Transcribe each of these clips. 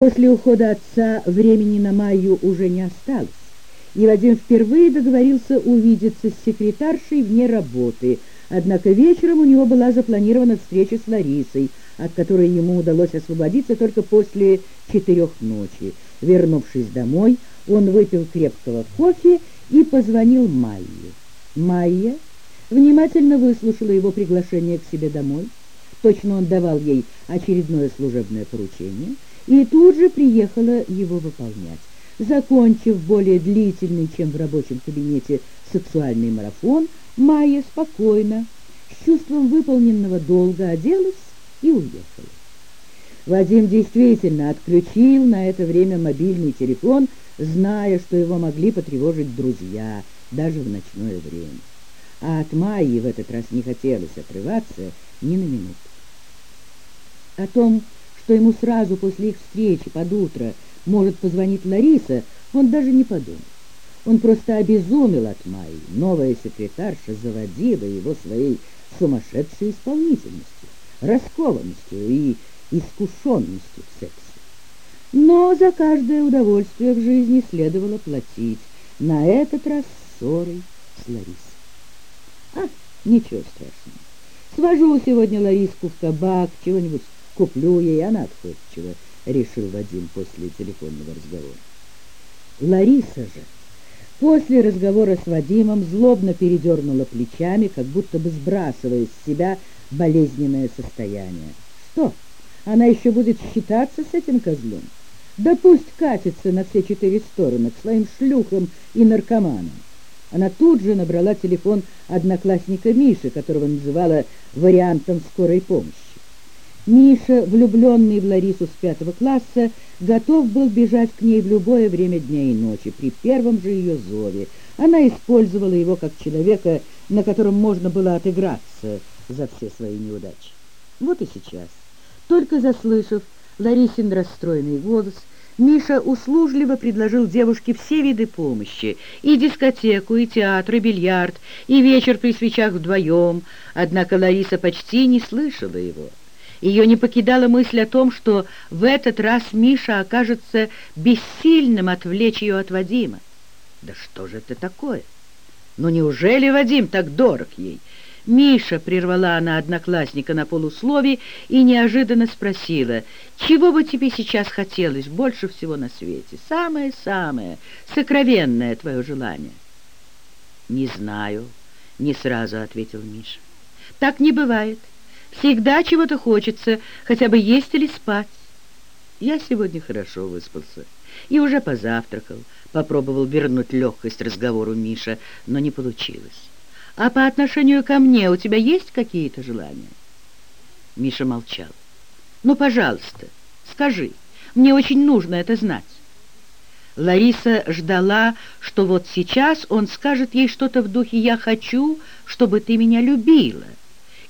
После ухода отца времени на Майю уже не осталось, и Вадим впервые договорился увидеться с секретаршей вне работы, однако вечером у него была запланирована встреча с Ларисой, от которой ему удалось освободиться только после четырех ночи. Вернувшись домой, он выпил крепкого кофе и позвонил Майе. Майя внимательно выслушала его приглашение к себе домой. Точно он давал ей очередное служебное поручение — и тут же приехала его выполнять. Закончив более длительный, чем в рабочем кабинете, сексуальный марафон, Майя спокойно, с чувством выполненного долга оделась и уехала. Вадим действительно отключил на это время мобильный телефон, зная, что его могли потревожить друзья, даже в ночное время. А от Майи в этот раз не хотелось отрываться ни на минуту. О том, что ему сразу после их встречи под утро может позвонить Лариса, он даже не подумал. Он просто обезумел от Майи. Новая секретарша заводила его своей сумасшедшей исполнительностью, раскованностью и искушенностью в сексе. Но за каждое удовольствие в жизни следовало платить, на этот раз ссорой с Ларисой. А, ничего страшного. Свожу сегодня Лариску в кабак, чего-нибудь Куплю ей, она отходчива, решил Вадим после телефонного разговора. Лариса же после разговора с Вадимом злобно передернула плечами, как будто бы сбрасывая с себя болезненное состояние. Что, она еще будет считаться с этим козлом? Да пусть катится на все четыре стороны к своим шлюхам и наркоманам. Она тут же набрала телефон одноклассника Миши, которого называла вариантом скорой помощи. Миша, влюбленный в Ларису с пятого класса, готов был бежать к ней в любое время дня и ночи, при первом же ее зове. Она использовала его как человека, на котором можно было отыграться за все свои неудачи. Вот и сейчас, только заслышав Ларисин расстроенный голос, Миша услужливо предложил девушке все виды помощи, и дискотеку, и театр, и бильярд, и вечер при свечах вдвоем, однако Лариса почти не слышала его. Ее не покидала мысль о том, что в этот раз Миша окажется бессильным отвлечь ее от Вадима. Да что же это такое? Ну неужели Вадим так дорог ей? Миша прервала она одноклассника на полуслове и неожиданно спросила, чего бы тебе сейчас хотелось больше всего на свете? Самое-самое, сокровенное твое желание. Не знаю, не сразу ответил Миша. Так не бывает. Всегда чего-то хочется, хотя бы есть или спать. Я сегодня хорошо выспался и уже позавтракал. Попробовал вернуть легкость разговору Миша, но не получилось. А по отношению ко мне у тебя есть какие-то желания? Миша молчал. Ну, пожалуйста, скажи, мне очень нужно это знать. Лариса ждала, что вот сейчас он скажет ей что-то в духе «я хочу, чтобы ты меня любила»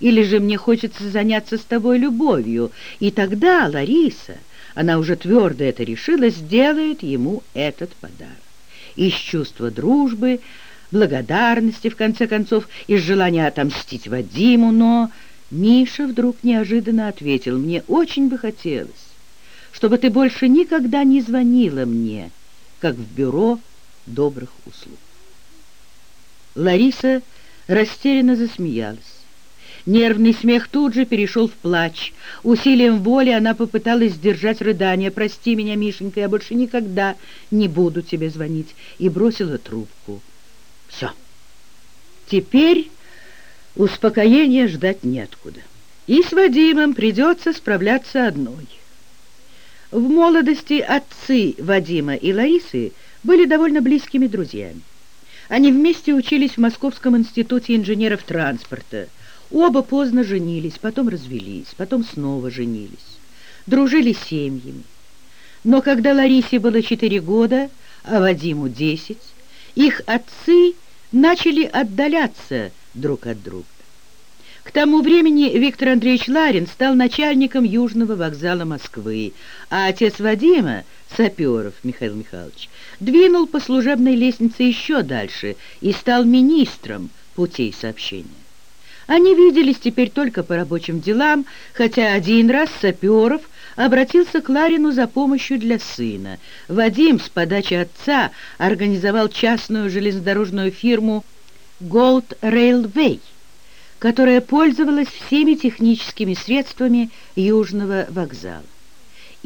или же мне хочется заняться с тобой любовью, и тогда Лариса, она уже твердо это решила, сделает ему этот подарок. Из чувства дружбы, благодарности, в конце концов, из желания отомстить Вадиму, но Миша вдруг неожиданно ответил, «Мне очень бы хотелось, чтобы ты больше никогда не звонила мне, как в бюро добрых услуг». Лариса растерянно засмеялась. Нервный смех тут же перешел в плач. Усилием воли она попыталась сдержать рыдание. «Прости меня, Мишенька, я больше никогда не буду тебе звонить». И бросила трубку. «Все. Теперь успокоения ждать неоткуда. И с Вадимом придется справляться одной». В молодости отцы Вадима и Ларисы были довольно близкими друзьями. Они вместе учились в Московском институте инженеров транспорта – Оба поздно женились, потом развелись, потом снова женились. Дружили семьями. Но когда Ларисе было четыре года, а Вадиму десять, их отцы начали отдаляться друг от друга. К тому времени Виктор Андреевич Ларин стал начальником Южного вокзала Москвы, а отец Вадима, Саперов Михаил Михайлович, двинул по служебной лестнице еще дальше и стал министром путей сообщения. Они виделись теперь только по рабочим делам, хотя один раз Саперов обратился к Ларину за помощью для сына. Вадим с подачи отца организовал частную железнодорожную фирму Gold Railway, которая пользовалась всеми техническими средствами Южного вокзала.